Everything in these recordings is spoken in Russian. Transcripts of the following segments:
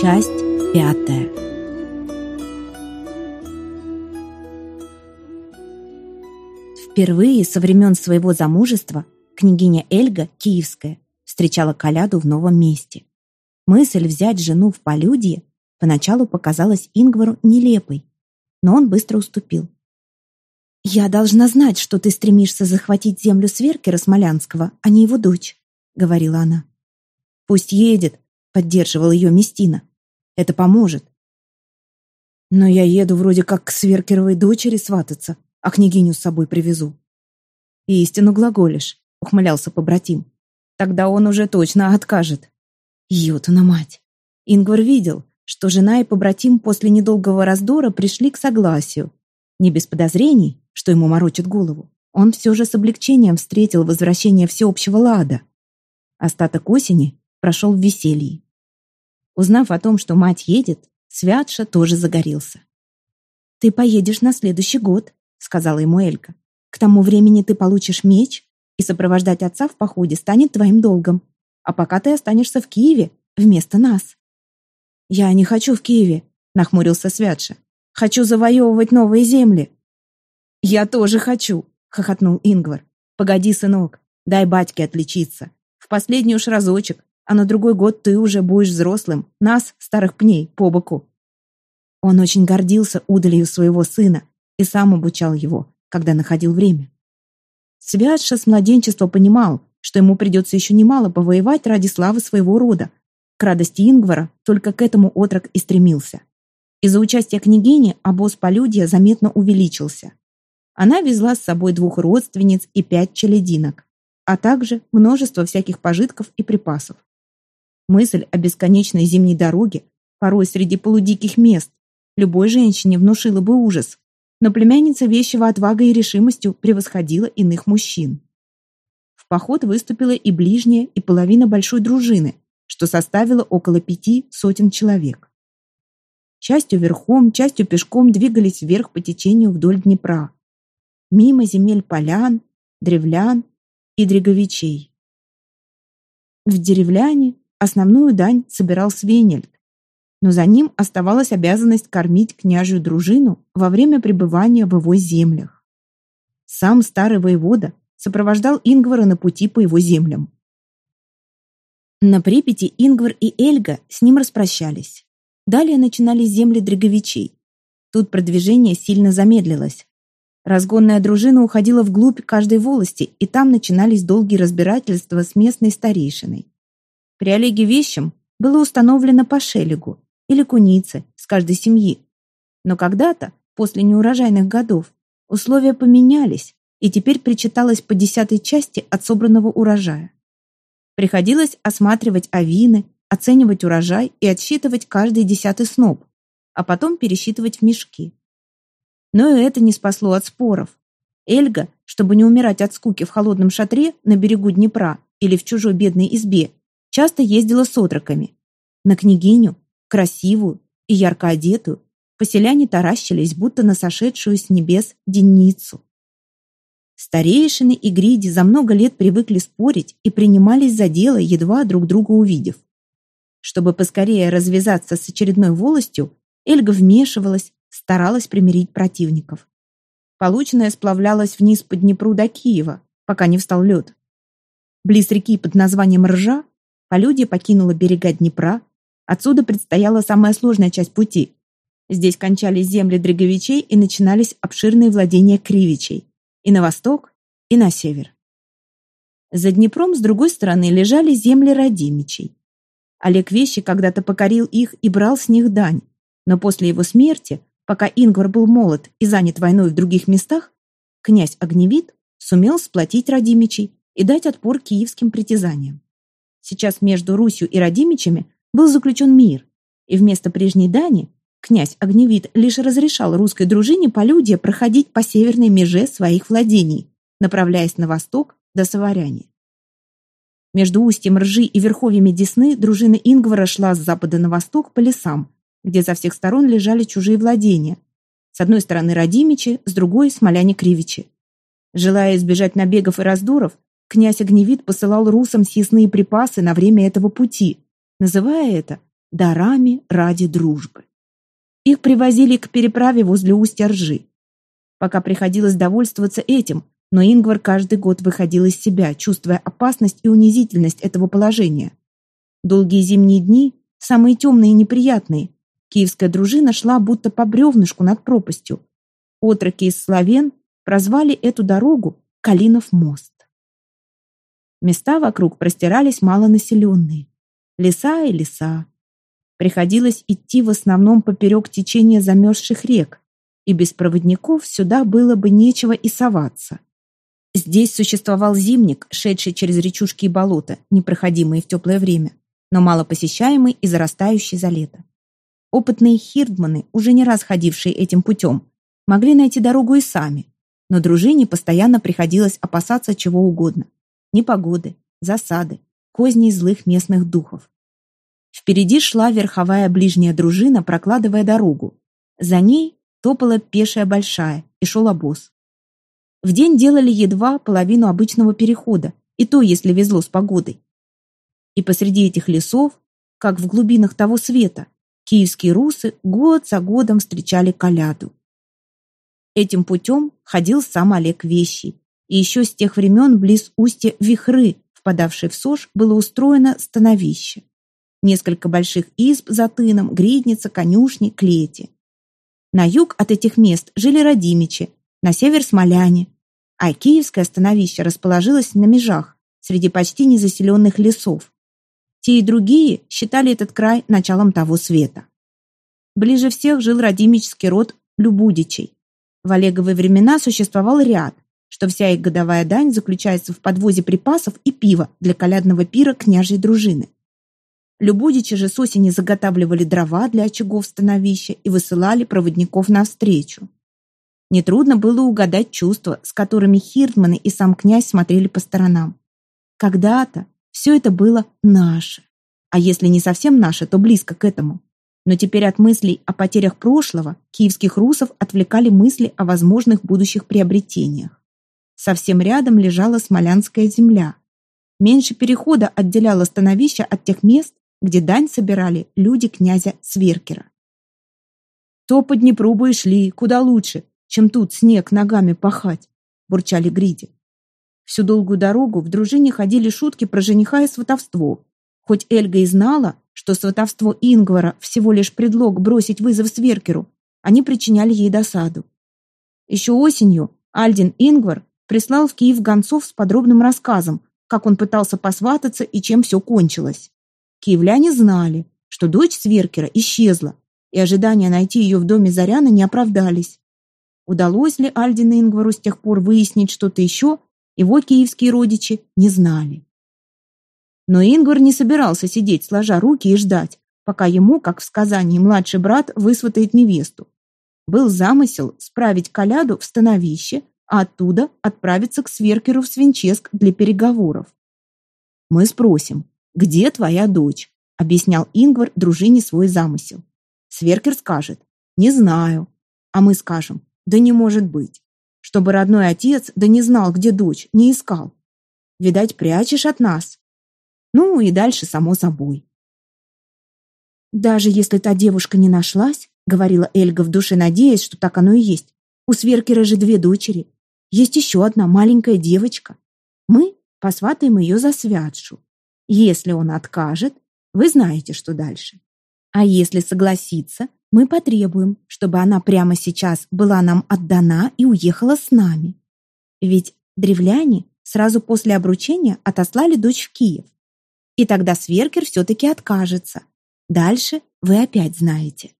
Часть пятая. Впервые со времен своего замужества княгиня Эльга, киевская, встречала Коляду в новом месте. Мысль взять жену в полюдье поначалу показалась Ингвару нелепой, но он быстро уступил. «Я должна знать, что ты стремишься захватить землю Сверкера Смолянского, а не его дочь», — говорила она. «Пусть едет», — поддерживал ее Местина. «Это поможет». «Но я еду вроде как к Сверкеровой дочери свататься, а княгиню с собой привезу». «Истину глаголишь», — ухмылялся побратим. «Тогда он уже точно откажет». Йотуна мать! Ингвар видел, что жена и побратим после недолгого раздора пришли к согласию. Не без подозрений, что ему морочит голову, он все же с облегчением встретил возвращение всеобщего лада. Остаток осени прошел в веселье. Узнав о том, что мать едет, Святша тоже загорелся. «Ты поедешь на следующий год», — сказала ему Элька. «К тому времени ты получишь меч, и сопровождать отца в походе станет твоим долгом. А пока ты останешься в Киеве вместо нас». «Я не хочу в Киеве», — нахмурился Святша. «Хочу завоевывать новые земли». «Я тоже хочу», — хохотнул Ингвар. «Погоди, сынок, дай батьке отличиться. В последний уж разочек, а на другой год ты уже будешь взрослым, нас, старых пней, по боку». Он очень гордился удалью своего сына и сам обучал его, когда находил время. Святша с младенчества понимал, что ему придется еще немало повоевать ради славы своего рода. К радости Ингвара только к этому отрок и стремился. Из-за участия княгини обоз полюдья заметно увеличился. Она везла с собой двух родственниц и пять челядинок, а также множество всяких пожитков и припасов. Мысль о бесконечной зимней дороге, порой среди полудиких мест, любой женщине внушила бы ужас, но племянница вещего отвагой и решимостью превосходила иных мужчин. В поход выступила и ближняя, и половина большой дружины, что составило около пяти сотен человек. Частью верхом, частью пешком двигались вверх по течению вдоль Днепра, мимо земель полян, древлян и дреговичей. В деревляне основную дань собирал Свенельд, но за ним оставалась обязанность кормить княжью дружину во время пребывания в его землях. Сам старый воевода сопровождал Ингвара на пути по его землям. На Припяти Ингвар и Эльга с ним распрощались. Далее начинались земли Дреговичей. Тут продвижение сильно замедлилось, Разгонная дружина уходила вглубь каждой волости, и там начинались долгие разбирательства с местной старейшиной. При Олеге Вещем было установлено по шелегу или кунице с каждой семьи. Но когда-то, после неурожайных годов, условия поменялись, и теперь причиталось по десятой части от собранного урожая. Приходилось осматривать авины, оценивать урожай и отсчитывать каждый десятый сноп, а потом пересчитывать в мешки. Но и это не спасло от споров. Эльга, чтобы не умирать от скуки в холодном шатре на берегу Днепра или в чужой бедной избе, часто ездила с отроками. На княгиню, красивую и ярко одетую, поселяне таращились, будто на сошедшую с небес денницу. Старейшины и гриди за много лет привыкли спорить и принимались за дело, едва друг друга увидев. Чтобы поскорее развязаться с очередной волостью, Эльга вмешивалась, старалась примирить противников. Полученное сплавлялось вниз по Днепру до Киева, пока не встал лед. Близ реки под названием Ржа полюдье покинуло берега Днепра, отсюда предстояла самая сложная часть пути. Здесь кончались земли Дреговичей и начинались обширные владения Кривичей, и на восток, и на север. За Днепром с другой стороны лежали земли Радимичей. Олег Вещи когда-то покорил их и брал с них дань, но после его смерти Пока Ингвар был молод и занят войной в других местах, князь Огневит сумел сплотить Радимичей и дать отпор киевским притязаниям. Сейчас между Русью и Радимичами был заключен мир, и вместо прежней дани князь Огневит лишь разрешал русской дружине полюдья проходить по северной меже своих владений, направляясь на восток до Саваряне. Между устьем Ржи и верховьями Десны дружина Ингвара шла с запада на восток по лесам, где со всех сторон лежали чужие владения. С одной стороны Радимичи, с другой – смоляне-кривичи. Желая избежать набегов и раздоров, князь Огневит посылал русам съестные припасы на время этого пути, называя это дарами ради дружбы. Их привозили к переправе возле устья ржи. Пока приходилось довольствоваться этим, но Ингвар каждый год выходил из себя, чувствуя опасность и унизительность этого положения. Долгие зимние дни, самые темные и неприятные, киевская дружина шла будто по бревнышку над пропастью. Отроки из славян прозвали эту дорогу Калинов мост. Места вокруг простирались малонаселенные. Леса и леса. Приходилось идти в основном поперек течения замерзших рек, и без проводников сюда было бы нечего и соваться. Здесь существовал зимник, шедший через речушки и болота, непроходимые в теплое время, но малопосещаемый и зарастающий за лето. Опытные хирдманы, уже не раз ходившие этим путем, могли найти дорогу и сами, но дружине постоянно приходилось опасаться чего угодно. Непогоды, засады, козней злых местных духов. Впереди шла верховая ближняя дружина, прокладывая дорогу. За ней топала пешая большая и шел обоз. В день делали едва половину обычного перехода, и то, если везло с погодой. И посреди этих лесов, как в глубинах того света, киевские русы год за годом встречали коляду. Этим путем ходил сам Олег Вещий, и еще с тех времен близ устья Вихры, впадавшей в Сож, было устроено становище. Несколько больших изб за тыном, гридница, конюшни, клети. На юг от этих мест жили родимичи, на север смоляне, а киевское становище расположилось на межах, среди почти незаселенных лесов. Те и другие считали этот край началом того света. Ближе всех жил родимический род Любудичей. В Олеговые времена существовал ряд, что вся их годовая дань заключается в подвозе припасов и пива для колядного пира княжьей дружины. Любудичи же с осени заготавливали дрова для очагов становища и высылали проводников навстречу. Нетрудно было угадать чувства, с которыми Хирдманы и сам князь смотрели по сторонам. Когда-то все это было наше. А если не совсем наше, то близко к этому. Но теперь от мыслей о потерях прошлого киевских русов отвлекали мысли о возможных будущих приобретениях. Совсем рядом лежала Смолянская земля. Меньше перехода отделяло становище от тех мест, где дань собирали люди князя Сверкера. «То по Днепру бы и шли, куда лучше, чем тут снег ногами пахать», — бурчали Гриди. Всю долгую дорогу в дружине ходили шутки про жениха и сватовство. Хоть Эльга и знала, что сватовство Ингвара всего лишь предлог бросить вызов Сверкеру, они причиняли ей досаду. Еще осенью Альдин Ингвар прислал в Киев гонцов с подробным рассказом, как он пытался посвататься и чем все кончилось. Киевляне знали, что дочь Сверкера исчезла, и ожидания найти ее в доме Заряна не оправдались. Удалось ли Альдину Ингвару с тех пор выяснить что-то еще, его киевские родичи не знали. Но Ингвар не собирался сидеть, сложа руки и ждать, пока ему, как в сказании, младший брат высватает невесту. Был замысел справить коляду в становище, а оттуда отправиться к Сверкеру в Свинческ для переговоров. «Мы спросим, где твоя дочь?» объяснял Ингвар дружине свой замысел. Сверкер скажет «Не знаю», а мы скажем да не может быть. Чтобы родной отец да не знал, где дочь, не искал. Видать, прячешь от нас. Ну и дальше само собой. Даже если та девушка не нашлась, говорила Эльга в душе, надеясь, что так оно и есть. У Сверкера же две дочери. Есть еще одна маленькая девочка. Мы посватаем ее за святшу. Если он откажет, вы знаете, что дальше. А если согласится, мы потребуем, чтобы она прямо сейчас была нам отдана и уехала с нами. Ведь древляне сразу после обручения отослали дочь в Киев. И тогда Сверкер все-таки откажется. Дальше вы опять знаете.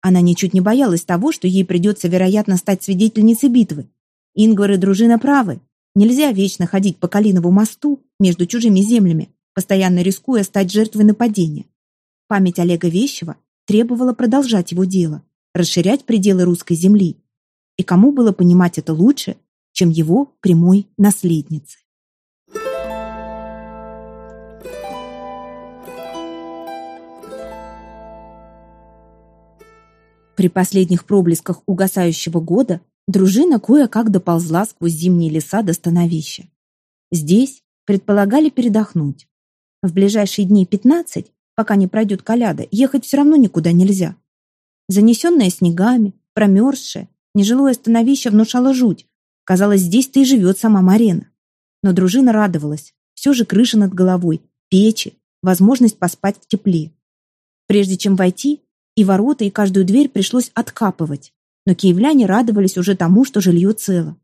Она ничуть не боялась того, что ей придется, вероятно, стать свидетельницей битвы. Ингвар и дружина правы. Нельзя вечно ходить по Калинову мосту между чужими землями, постоянно рискуя стать жертвой нападения. Память Олега Вещева требовала продолжать его дело, расширять пределы русской земли. И кому было понимать это лучше, чем его прямой наследнице? При последних проблесках угасающего года дружина кое-как доползла сквозь зимние леса до становища. Здесь предполагали передохнуть. В ближайшие дни 15 пока не пройдет коляда, ехать все равно никуда нельзя. Занесенное снегами, промерзшее, нежилое становище внушало жуть. Казалось, здесь-то и живет сама Марена. Но дружина радовалась. Все же крыша над головой, печи, возможность поспать в тепле. Прежде чем войти, и ворота, и каждую дверь пришлось откапывать. Но киевляне радовались уже тому, что жилье цело.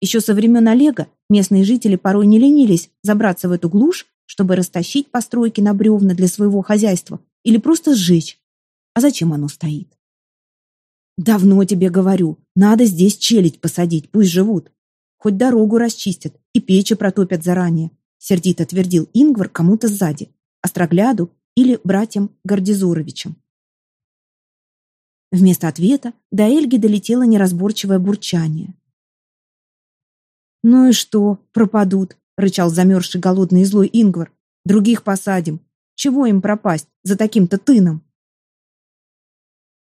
Еще со времен Олега местные жители порой не ленились забраться в эту глушь, чтобы растащить постройки на бревна для своего хозяйства или просто сжечь. А зачем оно стоит? «Давно тебе говорю, надо здесь челядь посадить, пусть живут. Хоть дорогу расчистят и печи протопят заранее», сердито твердил Ингвар кому-то сзади, Острогляду или братьям Гордизуровичам. Вместо ответа до Эльги долетело неразборчивое бурчание. «Ну и что, пропадут?» — рычал замерзший голодный и злой Ингвар. «Других посадим. Чего им пропасть за таким-то тыном?»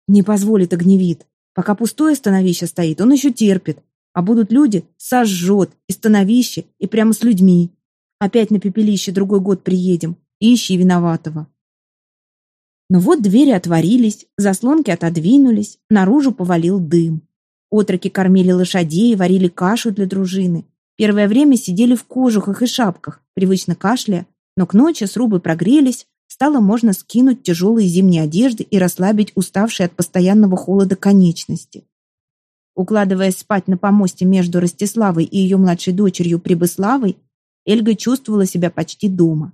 «Не позволит огневид. Пока пустое становище стоит, он еще терпит. А будут люди, сожжет и становище, и прямо с людьми. Опять на пепелище другой год приедем. Ищи виноватого». Но вот двери отворились, заслонки отодвинулись, наружу повалил дым. Отроки кормили лошадей, варили кашу для дружины. Первое время сидели в кожухах и шапках, привычно кашляя, но к ночи срубы прогрелись, стало можно скинуть тяжелые зимние одежды и расслабить уставшие от постоянного холода конечности. Укладываясь спать на помосте между Ростиславой и ее младшей дочерью Прибыславой, Эльга чувствовала себя почти дома.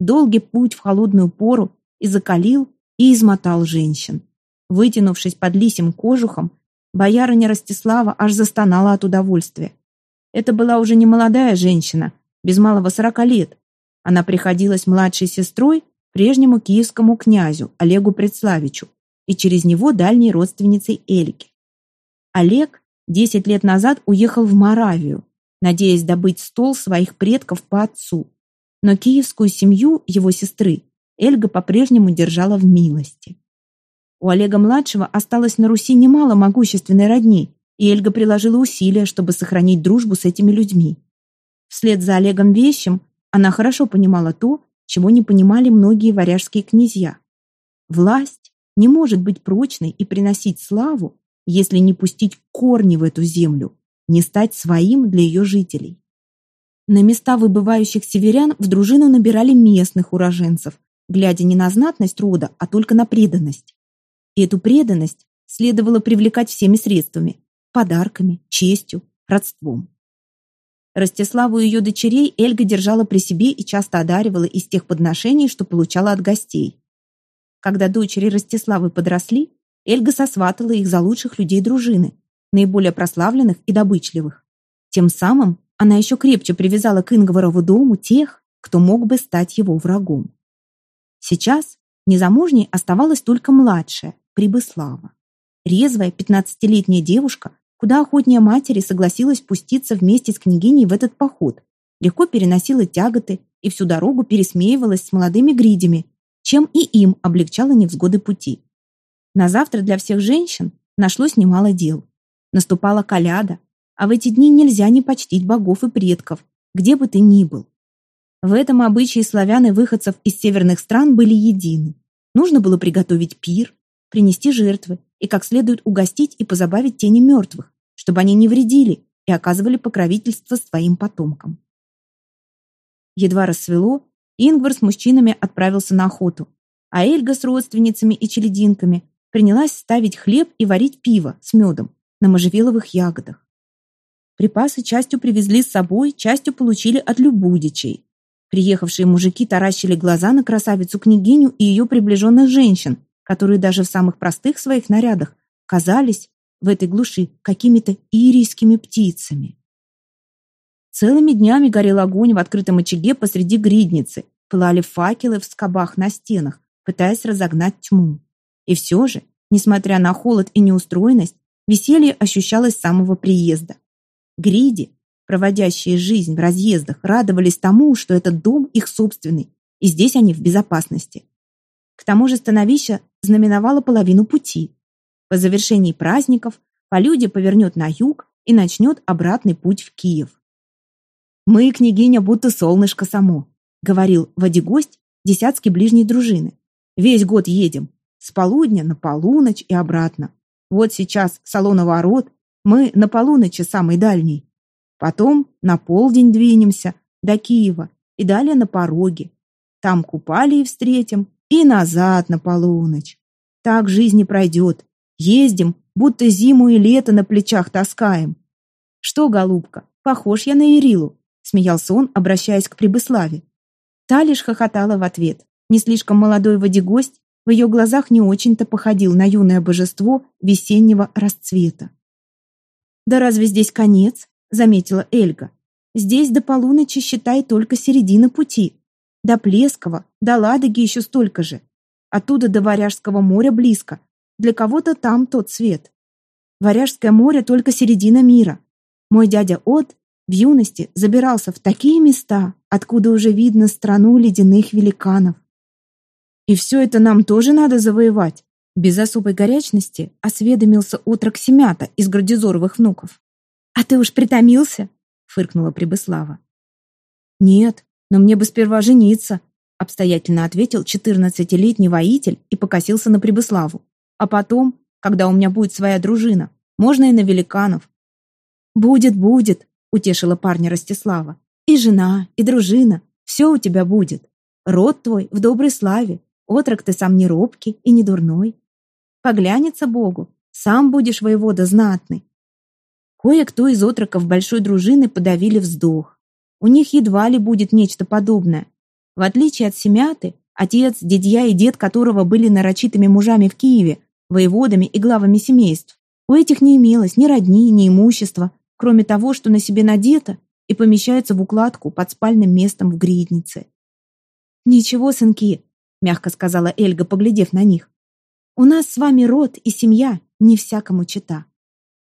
Долгий путь в холодную пору и закалил, и измотал женщин. Вытянувшись под лисим кожухом, боярыня Ростислава аж застонала от удовольствия. Это была уже не молодая женщина, без малого сорока лет. Она приходилась младшей сестрой прежнему киевскому князю Олегу Предславичу и через него дальней родственницей Эльки. Олег десять лет назад уехал в Моравию, надеясь добыть стол своих предков по отцу. Но киевскую семью его сестры Эльга по-прежнему держала в милости. У Олега-младшего осталось на Руси немало могущественной родни, и Эльга приложила усилия, чтобы сохранить дружбу с этими людьми. Вслед за Олегом Вещим она хорошо понимала то, чего не понимали многие варяжские князья. Власть не может быть прочной и приносить славу, если не пустить корни в эту землю, не стать своим для ее жителей. На места выбывающих северян в дружину набирали местных уроженцев, глядя не на знатность рода, а только на преданность. И эту преданность следовало привлекать всеми средствами – подарками, честью, родством. Ростиславу и ее дочерей Эльга держала при себе и часто одаривала из тех подношений, что получала от гостей. Когда дочери Ростиславы подросли, Эльга сосватала их за лучших людей дружины, наиболее прославленных и добычливых. Тем самым она еще крепче привязала к Ингварову дому тех, кто мог бы стать его врагом. Сейчас незамужней оставалась только младшая, Прибыслава. Резвая пятнадцатилетняя девушка, куда охотнее матери согласилась пуститься вместе с княгиней в этот поход, легко переносила тяготы и всю дорогу пересмеивалась с молодыми гридями, чем и им облегчала невзгоды пути. На завтра для всех женщин нашлось немало дел. Наступала коляда, а в эти дни нельзя не почтить богов и предков, где бы ты ни был. В этом обычаи славян и выходцев из северных стран были едины. Нужно было приготовить пир, принести жертвы и как следует угостить и позабавить тени мертвых, чтобы они не вредили и оказывали покровительство своим потомкам. Едва рассвело, Ингвар с мужчинами отправился на охоту, а Эльга с родственницами и челединками принялась ставить хлеб и варить пиво с медом на можжевеловых ягодах. Припасы частью привезли с собой, частью получили от любудичей, Приехавшие мужики таращили глаза на красавицу-княгиню и ее приближенных женщин, которые даже в самых простых своих нарядах казались в этой глуши какими-то ирийскими птицами. Целыми днями горел огонь в открытом очаге посреди гридницы, пылали факелы в скобах на стенах, пытаясь разогнать тьму. И все же, несмотря на холод и неустроенность, веселье ощущалось с самого приезда. Гриди, проводящие жизнь в разъездах, радовались тому, что этот дом их собственный, и здесь они в безопасности. К тому же становище знаменовало половину пути. По завершении праздников полюдье повернет на юг и начнет обратный путь в Киев. «Мы, княгиня, будто солнышко само», — говорил водигость десятский ближней дружины, Весь год едем. С полудня на полуночь и обратно. Вот сейчас Салоноворот, мы на полуночи самый дальний. Потом на полдень двинемся до Киева и далее на пороге. Там купали и встретим, и назад на полуночь. Так жизнь не пройдет. Ездим, будто зиму и лето на плечах таскаем. Что, голубка, похож я на Ирилу, смеялся он, обращаясь к Прибыславе. Та лишь хохотала в ответ. Не слишком молодой водегость в ее глазах не очень-то походил на юное божество весеннего расцвета. «Да разве здесь конец?» — заметила Эльга. «Здесь до полуночи, считай, только середина пути. До Плескова, до Ладоги еще столько же. Оттуда до Варяжского моря близко. Для кого-то там тот свет. Варяжское море только середина мира. Мой дядя От в юности забирался в такие места, откуда уже видно страну ледяных великанов. И все это нам тоже надо завоевать. Без особой горячности осведомился отрок Семята из Градизоровых внуков. «А ты уж притомился?» — фыркнула Прибыслава. «Нет, но мне бы сперва жениться», — обстоятельно ответил четырнадцатилетний воитель и покосился на Прибыславу. «А потом, когда у меня будет своя дружина, можно и на великанов». «Будет, будет», — утешила парня Ростислава. «И жена, и дружина, все у тебя будет. Род твой в доброй славе, Отрок ты сам не робкий и не дурной. Поглянется Богу, сам будешь воевода знатный. Кое-кто из отроков большой дружины подавили вздох. У них едва ли будет нечто подобное. В отличие от Семяты, отец, дядья и дед которого были нарочитыми мужами в Киеве, воеводами и главами семейств, у этих не имелось ни родни, ни имущества, кроме того, что на себе надето и помещается в укладку под спальным местом в гриднице. «Ничего, сынки, мягко сказала Эльга, поглядев на них. У нас с вами род и семья, не всякому чита.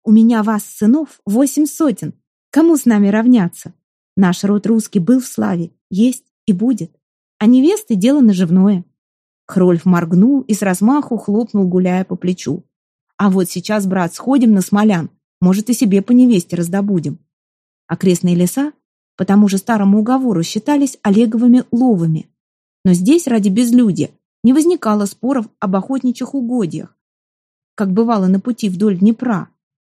У меня вас, сынов, восемь сотен. Кому с нами равняться? Наш род русский был в славе, есть и будет. А невесты — дело наживное. Хрольф моргнул и с размаху хлопнул, гуляя по плечу. А вот сейчас, брат, сходим на смолян. Может, и себе по невесте раздобудем. Окрестные леса по тому же старому уговору считались Олеговыми ловами. Но здесь ради безлюдья не возникало споров об охотничьих угодьях, как бывало на пути вдоль Днепра.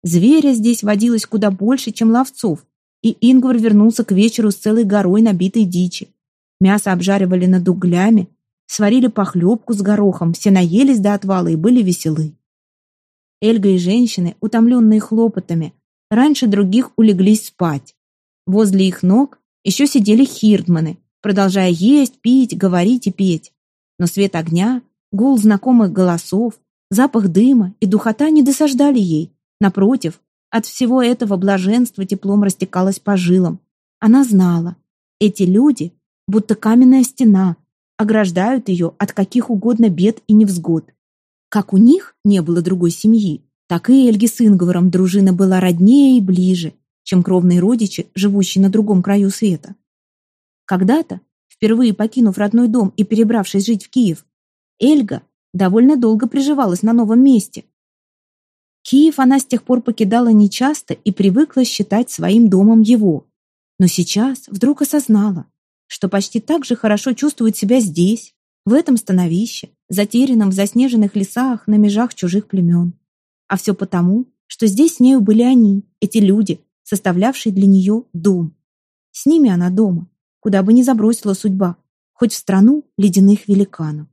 Зверя здесь водилось куда больше, чем ловцов, и Ингвар вернулся к вечеру с целой горой набитой дичи. Мясо обжаривали над углями, сварили похлебку с горохом, все наелись до отвала и были веселы. Эльга и женщины, утомленные хлопотами, раньше других улеглись спать. Возле их ног еще сидели хирдманы, продолжая есть, пить, говорить и петь. Но свет огня, гул знакомых голосов, запах дыма и духота не досаждали ей. Напротив, от всего этого блаженства теплом растекалось по жилам. Она знала, эти люди, будто каменная стена, ограждают ее от каких угодно бед и невзгод. Как у них не было другой семьи, так и Эльги с Ингваром дружина была роднее и ближе, чем кровные родичи, живущие на другом краю света. Когда-то, впервые покинув родной дом и перебравшись жить в Киев, Эльга довольно долго приживалась на новом месте. Киев она с тех пор покидала нечасто и привыкла считать своим домом его. Но сейчас вдруг осознала, что почти так же хорошо чувствует себя здесь, в этом становище, затерянном в заснеженных лесах на межах чужих племен. А все потому, что здесь с нею были они, эти люди, составлявшие для нее дом. С ними она дома, куда бы ни забросила судьба, хоть в страну ледяных великанов.